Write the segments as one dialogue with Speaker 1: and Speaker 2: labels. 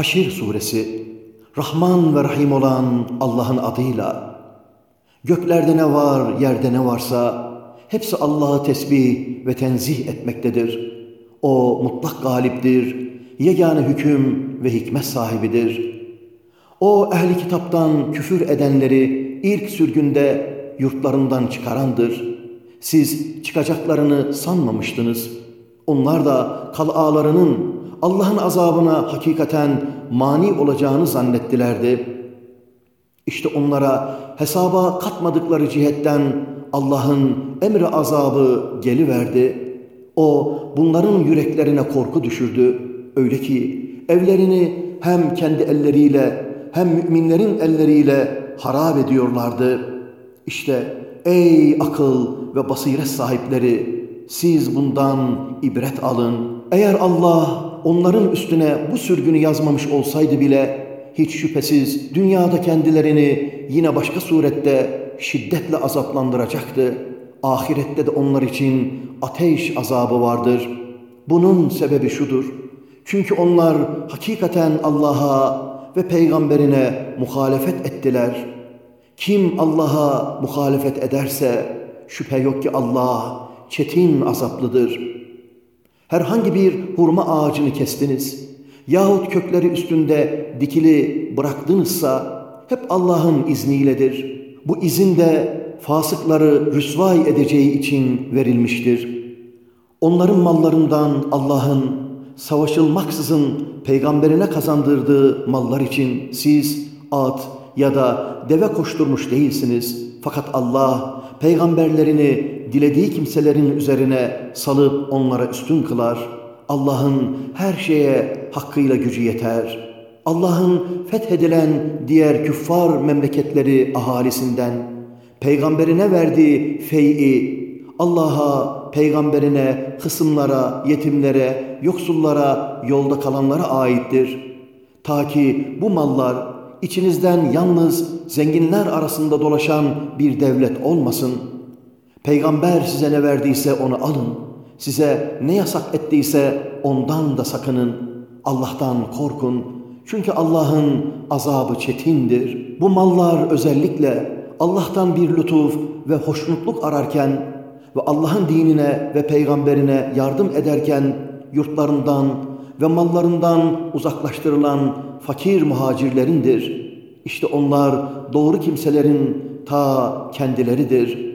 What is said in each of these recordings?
Speaker 1: Haşir suresi Rahman ve Rahim olan Allah'ın adıyla Göklerde ne var, yerde ne varsa hepsi Allah'ı tesbih ve tenzih etmektedir. O mutlak galiptir, yegane hüküm ve hikmet sahibidir. O ehli kitaptan küfür edenleri ilk sürgünde yurtlarından çıkarandır. Siz çıkacaklarını sanmamıştınız. Onlar da kal'alarının Allah'ın azabına hakikaten mani olacağını zannettilerdi. İşte onlara hesaba katmadıkları cihetten Allah'ın emri azabı geliverdi. O bunların yüreklerine korku düşürdü. Öyle ki evlerini hem kendi elleriyle hem müminlerin elleriyle harap ediyorlardı. İşte ey akıl ve basiret sahipleri siz bundan ibret alın. Eğer Allah onların üstüne bu sürgünü yazmamış olsaydı bile hiç şüphesiz dünyada kendilerini yine başka surette şiddetle azaplandıracaktı. Ahirette de onlar için ateş azabı vardır. Bunun sebebi şudur. Çünkü onlar hakikaten Allah'a ve peygamberine muhalefet ettiler. Kim Allah'a muhalefet ederse şüphe yok ki Allah çetin azaplıdır.'' Herhangi bir hurma ağacını kestiniz yahut kökleri üstünde dikili bıraktınızsa hep Allah'ın izniyledir. Bu izin de fasıkları rüsvay edeceği için verilmiştir. Onların mallarından Allah'ın savaşılmaksızın peygamberine kazandırdığı mallar için siz at ya da deve koşturmuş değilsiniz. Fakat Allah peygamberlerini dilediği kimselerin üzerine salıp onlara üstün kılar. Allah'ın her şeye hakkıyla gücü yeter. Allah'ın fethedilen diğer küffar memleketleri ahalisinden peygamberine verdiği fey'i Allah'a, peygamberine, kısımlara, yetimlere, yoksullara, yolda kalanlara aittir. Ta ki bu mallar içinizden yalnız zenginler arasında dolaşan bir devlet olmasın.'' Peygamber size ne verdiyse onu alın. Size ne yasak ettiyse ondan da sakının. Allah'tan korkun. Çünkü Allah'ın azabı çetindir. Bu mallar özellikle Allah'tan bir lütuf ve hoşnutluk ararken ve Allah'ın dinine ve peygamberine yardım ederken yurtlarından ve mallarından uzaklaştırılan fakir muhacirlerindir. İşte onlar doğru kimselerin ta kendileridir.''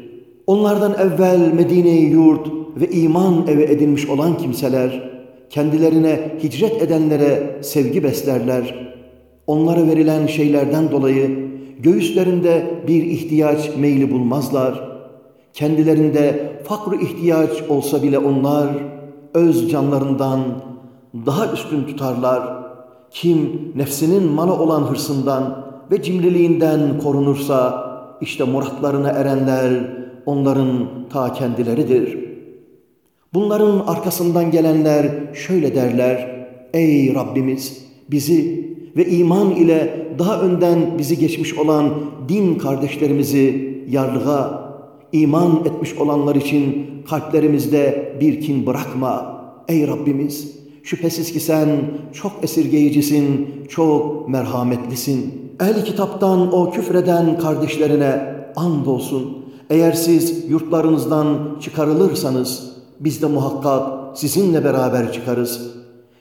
Speaker 1: Onlardan evvel Medine'yi yurt ve iman evi edinmiş olan kimseler, kendilerine hicret edenlere sevgi beslerler. Onlara verilen şeylerden dolayı göğüslerinde bir ihtiyaç meyli bulmazlar. Kendilerinde fakr ihtiyaç olsa bile onlar öz canlarından daha üstün tutarlar. Kim nefsinin malı olan hırsından ve cimriliğinden korunursa işte muratlarına erenler onların ta kendileridir. Bunların arkasından gelenler şöyle derler, Ey Rabbimiz bizi ve iman ile daha önden bizi geçmiş olan din kardeşlerimizi yarlığa, iman etmiş olanlar için kalplerimizde bir kin bırakma. Ey Rabbimiz şüphesiz ki sen çok esirgeyicisin, çok merhametlisin. Ehli kitaptan o küfreden kardeşlerine andolsun eğer siz yurtlarınızdan çıkarılırsanız biz de muhakkak sizinle beraber çıkarız.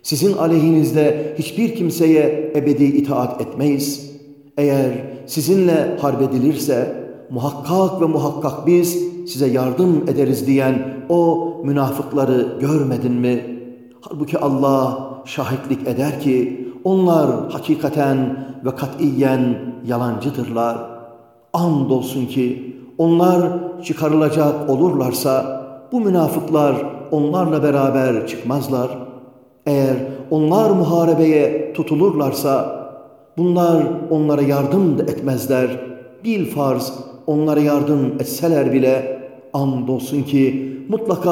Speaker 1: Sizin aleyhinizde hiçbir kimseye ebedi itaat etmeyiz. Eğer sizinle harbedilirse muhakkak ve muhakkak biz size yardım ederiz diyen o münafıkları görmedin mi? Halbuki Allah şahitlik eder ki onlar hakikaten ve katiyen yalancıdırlar. Andolsun ki onlar çıkarılacak olurlarsa bu münafıklar onlarla beraber çıkmazlar. Eğer onlar muharebeye tutulurlarsa bunlar onlara yardım da etmezler. Bil farz onlara yardım etseler bile andolsun ki mutlaka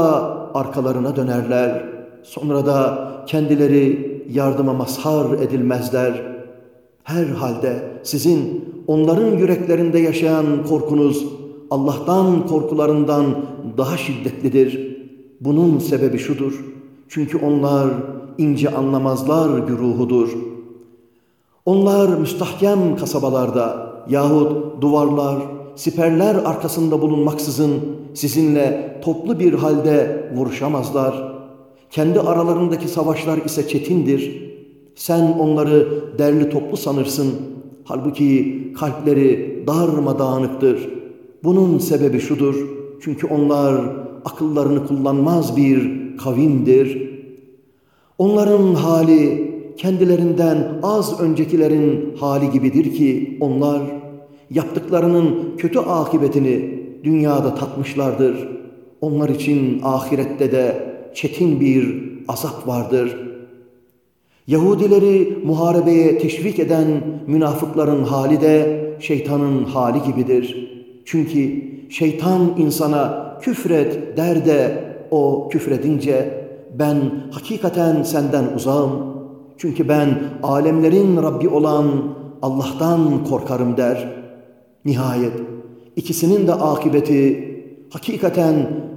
Speaker 1: arkalarına dönerler. Sonra da kendileri yardıma mazhar edilmezler. Herhalde sizin onların yüreklerinde yaşayan korkunuz Allah'tan korkularından daha şiddetlidir. Bunun sebebi şudur. Çünkü onlar ince anlamazlar güruhudur. Onlar müstahkem kasabalarda yahut duvarlar, siperler arkasında bulunmaksızın sizinle toplu bir halde vuruşamazlar. Kendi aralarındaki savaşlar ise çetindir. Sen onları derli toplu sanırsın. Halbuki kalpleri darmadağınıktır. Bunun sebebi şudur. Çünkü onlar akıllarını kullanmaz bir kavimdir. Onların hali kendilerinden az öncekilerin hali gibidir ki onlar yaptıklarının kötü akıbetini dünyada tatmışlardır. Onlar için ahirette de çetin bir azap vardır. Yahudileri muharebeye teşvik eden münafıkların hali de şeytanın hali gibidir. Çünkü şeytan insana küfret der de o küfredince ben hakikaten senden uzağım. Çünkü ben alemlerin Rabbi olan Allah'tan korkarım der. Nihayet ikisinin de akıbeti hakikaten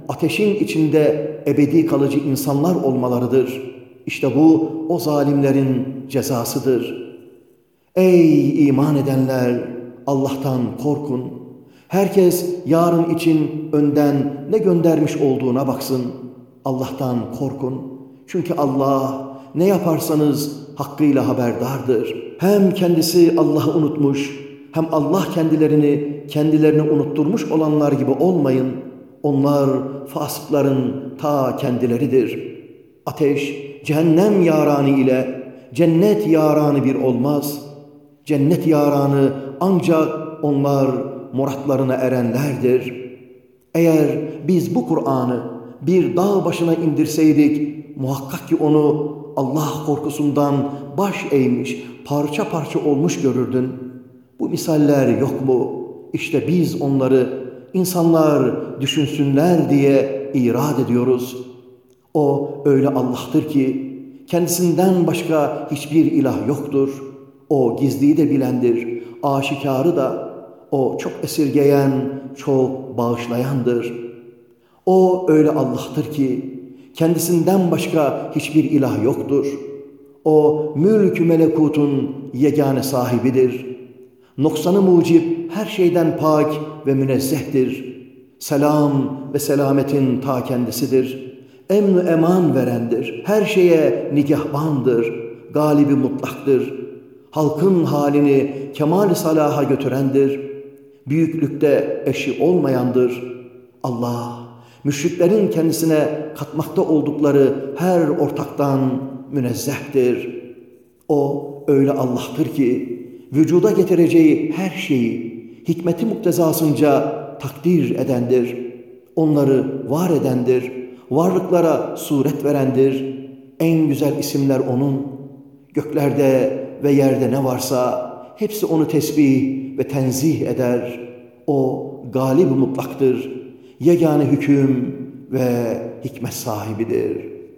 Speaker 1: ateşin içinde ebedi kalıcı insanlar olmalarıdır. İşte bu o zalimlerin cezasıdır. Ey iman edenler Allah'tan korkun. Herkes yarın için önden ne göndermiş olduğuna baksın. Allah'tan korkun. Çünkü Allah ne yaparsanız hakkıyla haberdardır. Hem kendisi Allah'ı unutmuş, hem Allah kendilerini kendilerini unutturmuş olanlar gibi olmayın. Onlar fasıkların ta kendileridir. Ateş, cehennem yaranı ile cennet yaranı bir olmaz. Cennet yaranı ancak onlar muratlarına erenlerdir. Eğer biz bu Kur'an'ı bir dağ başına indirseydik, muhakkak ki onu Allah korkusundan baş eğmiş, parça parça olmuş görürdün. Bu misaller yok mu? İşte biz onları insanlar düşünsünler diye irad ediyoruz. O öyle Allah'tır ki kendisinden başka hiçbir ilah yoktur. O gizliyi de bilendir, aşikarı da. O çok esirgeyen, çok bağışlayandır. O öyle Allah'tır ki kendisinden başka hiçbir ilah yoktur. O mülk melekutun yegane sahibidir. Noksanı mucip her şeyden pak ve münezzehtir. Selam ve selametin ta kendisidir. Emn eman verendir. Her şeye nigahbandır. Galibi mutlaktır. Halkın halini kemal salaha götürendir. Büyüklükte eşi olmayandır. Allah müşriklerin kendisine katmakta oldukları her ortaktan münezzehtir. O öyle Allah'tır ki vücuda getireceği her şeyi hikmeti muktezasınca takdir edendir. Onları var edendir. Varlıklara suret verendir. En güzel isimler O'nun. Göklerde ve yerde ne varsa hepsi O'nu tesbih ve tenzih eder. O galib mutlaktır. Yegane hüküm ve hikmet sahibidir.''